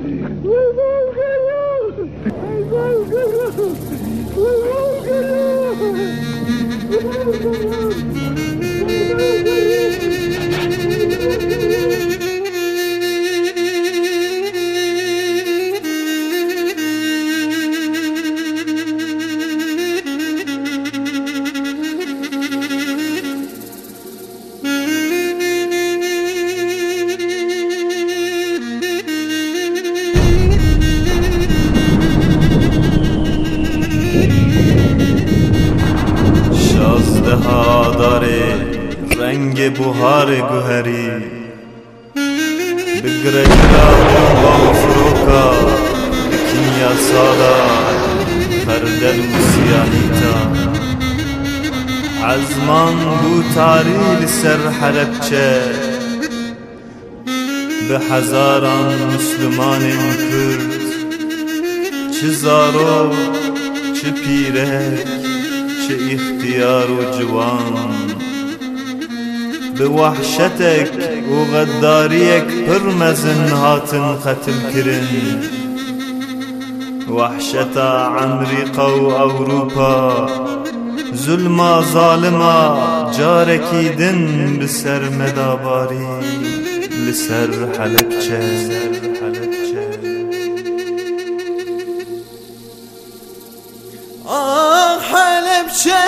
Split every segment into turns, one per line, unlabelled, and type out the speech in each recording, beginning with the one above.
Thank you. رنگ بهار گوهری بگره گرام با فروکا کنیا سالا خردل و سیاهیتا عزمان بو تاری لسر حلبچه به هزاران مسلمان کرد چه زارو چه پیره چه اختیار و جوان به وحشتك و غداریک پر مزن هاتن قتل کرن وحشتا عمریقا و اوروپا ظلما ظالما جارکی دن بسر مداباری لسر حلبچه
آه حلبچه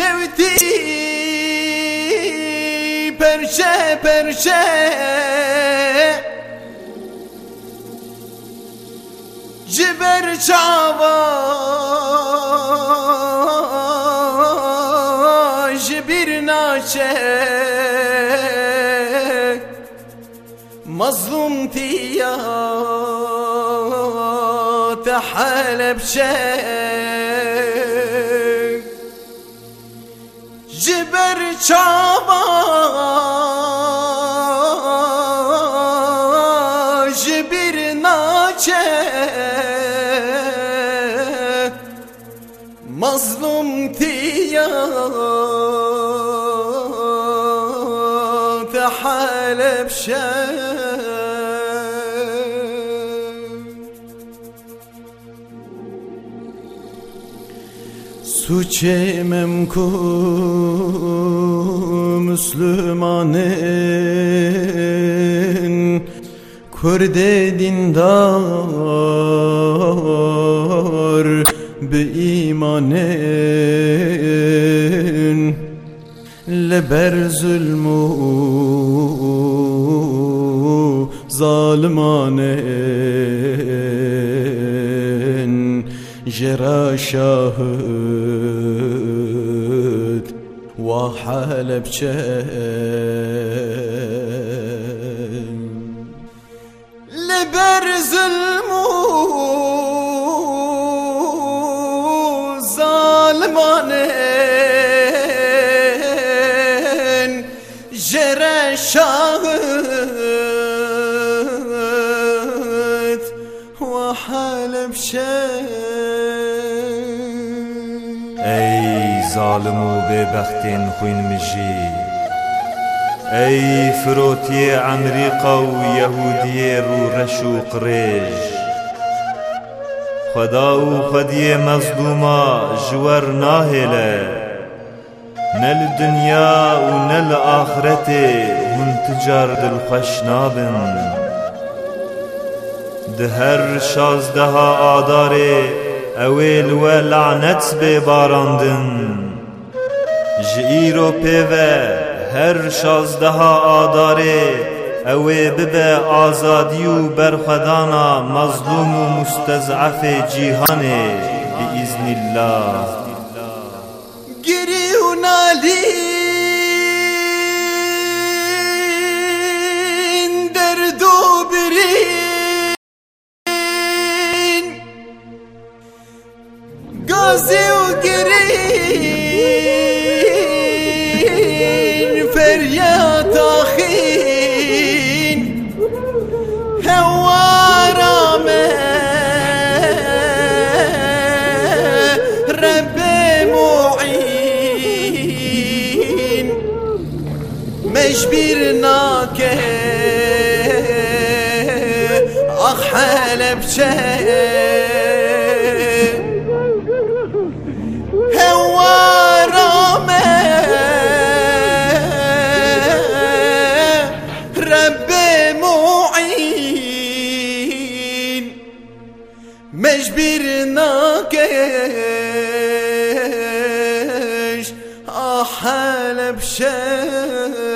sevdi perçe perçe Ciber çava bir naçe. Mazlum tiya tehalep şey ciber çaba. Bir naçe. Mazlum tiyat halep şer Tu çemem ku Müslümanen Kurde dindar Bi imanen Leber zulmu Zalimanen جرى شاهد وحال بشان لبرز المو ظالمان جرى شاهد وحال
بشان ظالم و بێبەختێن خوین مژی. ئەی فرۆتیە ئەمریقا و یەهودیە ڕوڕەش و قڕێژ خدا و خەدیە مەزدوما ژوەر ناهێلە نە لە دنیا و نە لە ئاخرەتێ هون تجار دڵخەش نابن. di her şazdeha adarê ew ê li we lanet bê barandin باراندن جئیرو پیوه هر شازده آداره اوی ببه آزادی و برخدانا مظلوم و مستضعف جیهانه بإذن الله.
گری و نالین درد مجبر ناكه اخ حلب هو رب معين مجبر ناكش احلب شيء